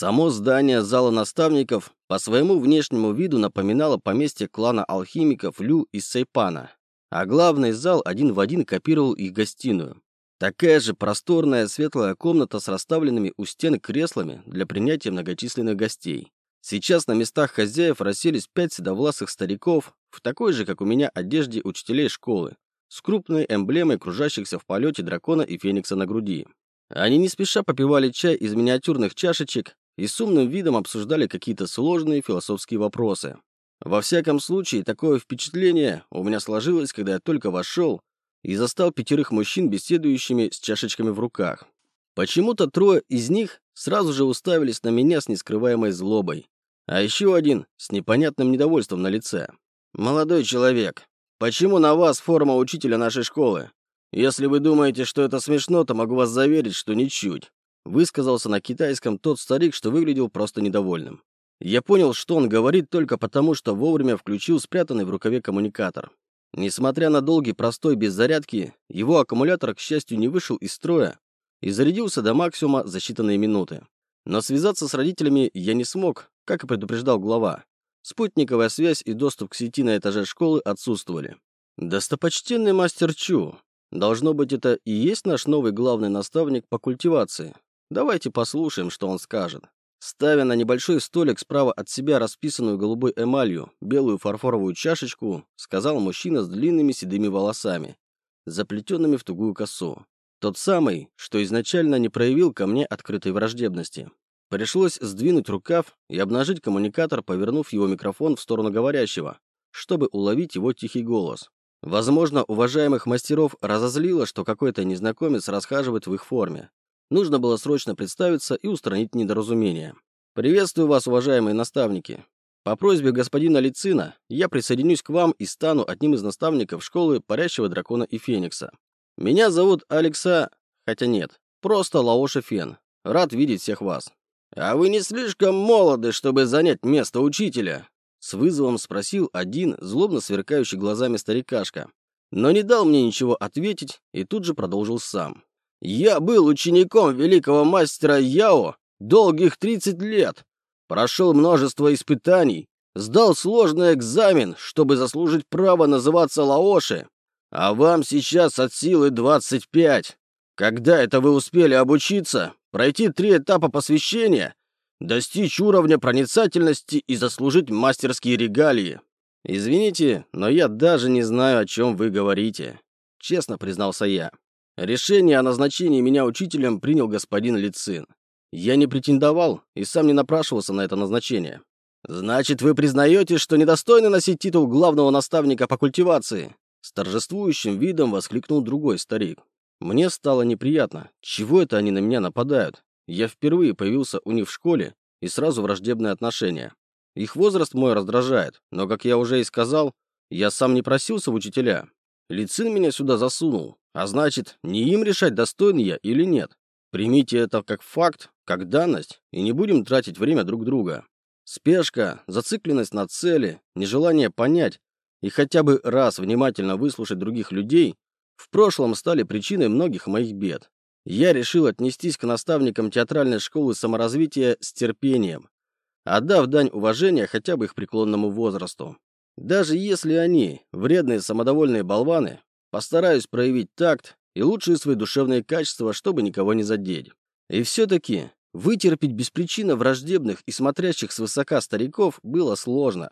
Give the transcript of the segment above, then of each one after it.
Само здание зала наставников по своему внешнему виду напоминало поместье клана алхимиков Лю из Сайпана, а главный зал один в один копировал их гостиную. Такая же просторная светлая комната с расставленными у стен креслами для принятия многочисленных гостей. Сейчас на местах хозяев расселись пять седовласых стариков в такой же, как у меня, одежде учителей школы, с крупной эмблемой кружащихся в полете дракона и феникса на груди. Они не спеша попивали чай из миниатюрных чашечек и с умным видом обсуждали какие-то сложные философские вопросы. Во всяком случае, такое впечатление у меня сложилось, когда я только вошел и застал пятерых мужчин, беседующими с чашечками в руках. Почему-то трое из них сразу же уставились на меня с нескрываемой злобой, а еще один с непонятным недовольством на лице. «Молодой человек, почему на вас форма учителя нашей школы? Если вы думаете, что это смешно, то могу вас заверить, что ничуть», высказался на китайском тот старик, что выглядел просто недовольным. Я понял, что он говорит только потому, что вовремя включил спрятанный в рукаве коммуникатор. Несмотря на долгий простой без зарядки, его аккумулятор, к счастью, не вышел из строя и зарядился до максимума за считанные минуты. Но связаться с родителями я не смог, как и предупреждал глава. Спутниковая связь и доступ к сети на этаже школы отсутствовали. Достопочтенный мастер Чу. Должно быть, это и есть наш новый главный наставник по культивации. Давайте послушаем, что он скажет. Ставя на небольшой столик справа от себя расписанную голубой эмалью белую фарфоровую чашечку, сказал мужчина с длинными седыми волосами, заплетенными в тугую косу. Тот самый, что изначально не проявил ко мне открытой враждебности. Пришлось сдвинуть рукав и обнажить коммуникатор, повернув его микрофон в сторону говорящего, чтобы уловить его тихий голос. Возможно, уважаемых мастеров разозлило, что какой-то незнакомец расхаживает в их форме. Нужно было срочно представиться и устранить недоразумение. «Приветствую вас, уважаемые наставники. По просьбе господина Лицина я присоединюсь к вам и стану одним из наставников школы Парящего Дракона и Феникса. Меня зовут Алекса... Хотя нет, просто Лаоша Фен. Рад видеть всех вас». «А вы не слишком молоды, чтобы занять место учителя?» С вызовом спросил один, злобно сверкающий глазами старикашка. Но не дал мне ничего ответить и тут же продолжил сам. Я был учеником великого мастера Яо долгих 30 лет, прошел множество испытаний, сдал сложный экзамен, чтобы заслужить право называться Лаоши, а вам сейчас от силы 25. Когда это вы успели обучиться, пройти три этапа посвящения, достичь уровня проницательности и заслужить мастерские регалии? Извините, но я даже не знаю, о чем вы говорите, честно признался я. Решение о назначении меня учителем принял господин Лицин. Я не претендовал и сам не напрашивался на это назначение. «Значит, вы признаете, что недостойны носить титул главного наставника по культивации?» С торжествующим видом воскликнул другой старик. Мне стало неприятно. Чего это они на меня нападают? Я впервые появился у них в школе, и сразу враждебное отношение. Их возраст мой раздражает, но, как я уже и сказал, я сам не просился в учителя. Лицин меня сюда засунул, а значит, не им решать, достоин я или нет. Примите это как факт, как данность, и не будем тратить время друг друга. Спешка, зацикленность на цели, нежелание понять и хотя бы раз внимательно выслушать других людей в прошлом стали причиной многих моих бед. Я решил отнестись к наставникам театральной школы саморазвития с терпением, отдав дань уважения хотя бы их преклонному возрасту. Даже если они, вредные самодовольные болваны, Постараюсь проявить такт и лучшие свои душевные качества, чтобы никого не задеть. И все-таки вытерпеть без причины враждебных и смотрящих свысока стариков было сложно.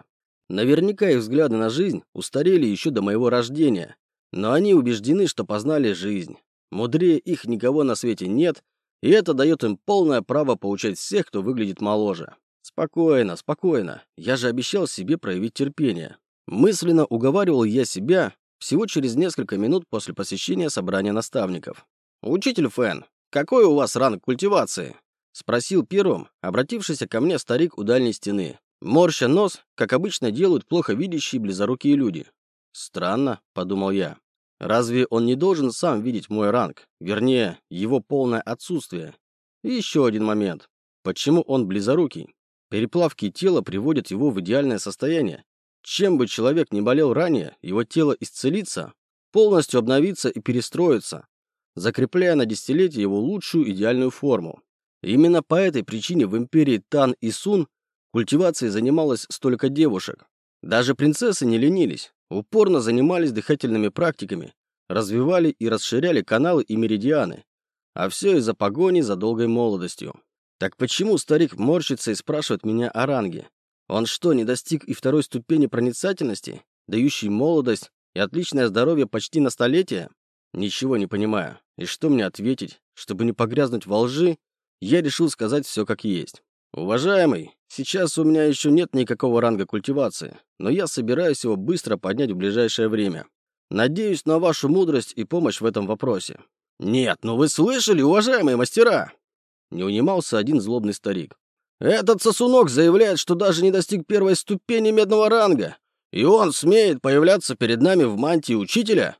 Наверняка их взгляды на жизнь устарели еще до моего рождения, но они убеждены, что познали жизнь. Мудрее их никого на свете нет, и это дает им полное право поучать всех, кто выглядит моложе. Спокойно, спокойно. Я же обещал себе проявить терпение. Мысленно уговаривал я себя, всего через несколько минут после посещения собрания наставников. «Учитель Фэн, какой у вас ранг культивации?» Спросил первым, обратившийся ко мне старик у дальней стены. Морща нос, как обычно делают плохо видящие близорукие люди. «Странно», — подумал я. «Разве он не должен сам видеть мой ранг? Вернее, его полное отсутствие. И еще один момент. Почему он близорукий? Переплавки тела приводят его в идеальное состояние, чем бы человек не болел ранее, его тело исцелится, полностью обновится и перестроится, закрепляя на десятилетие его лучшую идеальную форму. Именно по этой причине в империи Тан и Сун культивацией занималось столько девушек. Даже принцессы не ленились, упорно занимались дыхательными практиками, развивали и расширяли каналы и меридианы. А все из-за погони за долгой молодостью. Так почему старик морщится и спрашивает меня о ранге? Он что, не достиг и второй ступени проницательности, дающей молодость и отличное здоровье почти на столетие? Ничего не понимаю. И что мне ответить? Чтобы не погрязнуть во лжи, я решил сказать все как есть. «Уважаемый, сейчас у меня еще нет никакого ранга культивации, но я собираюсь его быстро поднять в ближайшее время. Надеюсь на вашу мудрость и помощь в этом вопросе». «Нет, ну вы слышали, уважаемые мастера?» Не унимался один злобный старик. «Этот сосунок заявляет, что даже не достиг первой ступени медного ранга, и он смеет появляться перед нами в мантии учителя?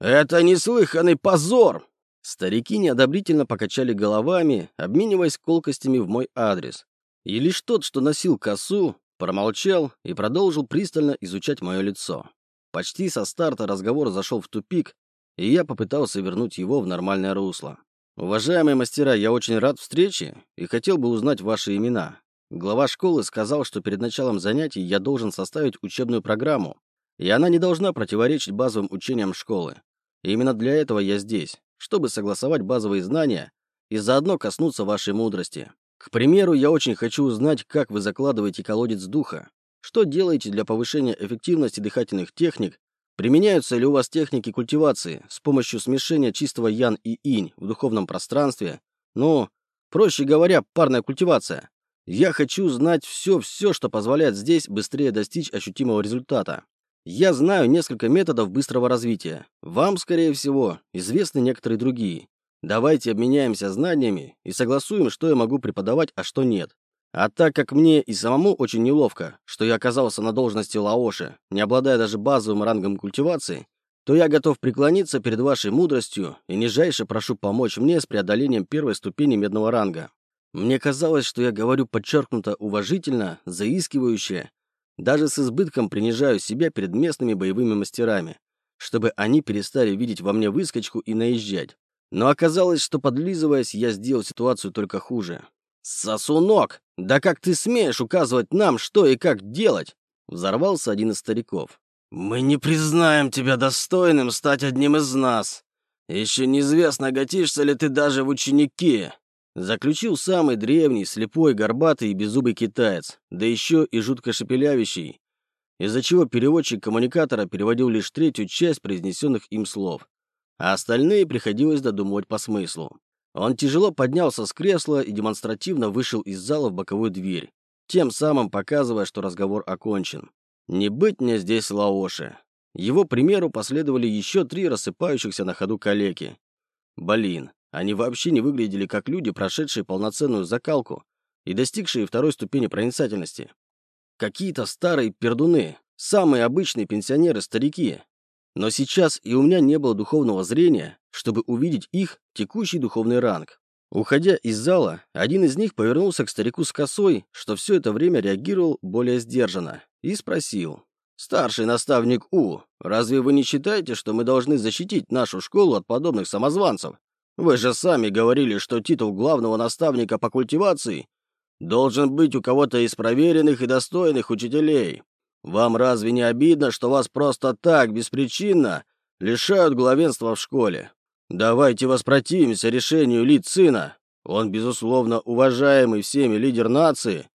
Это неслыханный позор!» Старики неодобрительно покачали головами, обмениваясь колкостями в мой адрес. И лишь тот, что носил косу, промолчал и продолжил пристально изучать мое лицо. Почти со старта разговор зашел в тупик, и я попытался вернуть его в нормальное русло. «Уважаемые мастера, я очень рад встрече и хотел бы узнать ваши имена. Глава школы сказал, что перед началом занятий я должен составить учебную программу, и она не должна противоречить базовым учениям школы. И именно для этого я здесь чтобы согласовать базовые знания и заодно коснуться вашей мудрости. К примеру, я очень хочу узнать, как вы закладываете колодец духа, что делаете для повышения эффективности дыхательных техник, применяются ли у вас техники культивации с помощью смешения чистого ян и инь в духовном пространстве, ну, проще говоря, парная культивация. Я хочу знать все-все, что позволяет здесь быстрее достичь ощутимого результата. Я знаю несколько методов быстрого развития. Вам, скорее всего, известны некоторые другие. Давайте обменяемся знаниями и согласуем, что я могу преподавать, а что нет. А так как мне и самому очень неловко, что я оказался на должности Лаоши, не обладая даже базовым рангом культивации, то я готов преклониться перед вашей мудростью и нижайше прошу помочь мне с преодолением первой ступени медного ранга. Мне казалось, что я говорю подчеркнуто уважительно, заискивающе, даже с избытком принижаю себя перед местными боевыми мастерами, чтобы они перестали видеть во мне выскочку и наезжать. Но оказалось, что подлизываясь, я сделал ситуацию только хуже. «Сосунок! Да как ты смеешь указывать нам, что и как делать?» Взорвался один из стариков. «Мы не признаем тебя достойным стать одним из нас. Еще неизвестно, готишься ли ты даже в ученики. Заключил самый древний, слепой, горбатый и беззубый китаец, да еще и жутко шепелявящий, из-за чего переводчик коммуникатора переводил лишь третью часть произнесенных им слов, а остальные приходилось додумывать по смыслу. Он тяжело поднялся с кресла и демонстративно вышел из зала в боковую дверь, тем самым показывая, что разговор окончен. Не быть мне здесь Лаоши. Его примеру последовали еще три рассыпающихся на ходу калеки. Блин, они вообще не выглядели как люди, прошедшие полноценную закалку и достигшие второй ступени проницательности. Какие-то старые пердуны, самые обычные пенсионеры-старики. Но сейчас и у меня не было духовного зрения, чтобы увидеть их текущий духовный ранг. Уходя из зала, один из них повернулся к старику с косой, что все это время реагировал более сдержанно, и спросил. «Старший наставник У, разве вы не считаете, что мы должны защитить нашу школу от подобных самозванцев? Вы же сами говорили, что титул главного наставника по культивации должен быть у кого-то из проверенных и достойных учителей. Вам разве не обидно, что вас просто так, беспричинно, лишают главенства в школе? Давайте воспротивимся решению Ли Цина. Он, безусловно, уважаемый всеми лидер нации,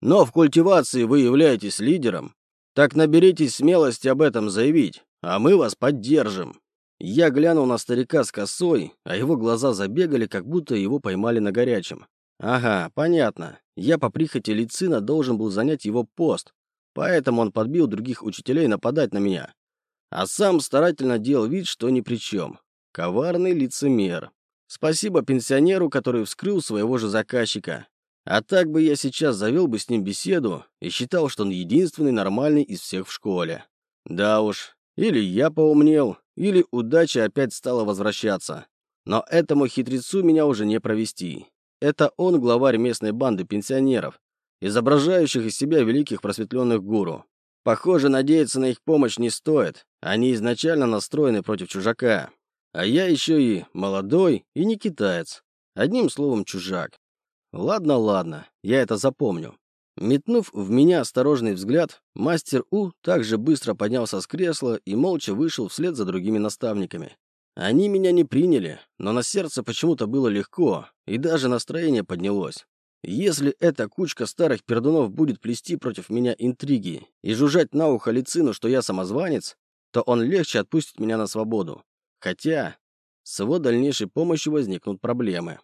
но в культивации вы являетесь лидером. Так наберитесь смелости об этом заявить, а мы вас поддержим. Я глянул на старика с косой, а его глаза забегали, как будто его поймали на горячем. Ага, понятно. Я по прихоти Лицина должен был занять его пост, поэтому он подбил других учителей нападать на меня. А сам старательно делал вид, что ни при чем. Коварный лицемер. Спасибо пенсионеру, который вскрыл своего же заказчика. А так бы я сейчас завел бы с ним беседу и считал, что он единственный нормальный из всех в школе. Да уж, или я поумнел, или удача опять стала возвращаться. Но этому хитрецу меня уже не провести. Это он главарь местной банды пенсионеров, изображающих из себя великих просветленных гуру. Похоже, надеяться на их помощь не стоит. Они изначально настроены против чужака. А я еще и молодой, и не китаец. Одним словом, чужак. Ладно, ладно, я это запомню. Метнув в меня осторожный взгляд, мастер У также быстро поднялся с кресла и молча вышел вслед за другими наставниками. Они меня не приняли, но на сердце почему-то было легко, и даже настроение поднялось. Если эта кучка старых пердунов будет плести против меня интриги и жужжать на ухо Лицину, что я самозванец, то он легче отпустит меня на свободу. Хотя с его дальнейшей помощью возникнут проблемы.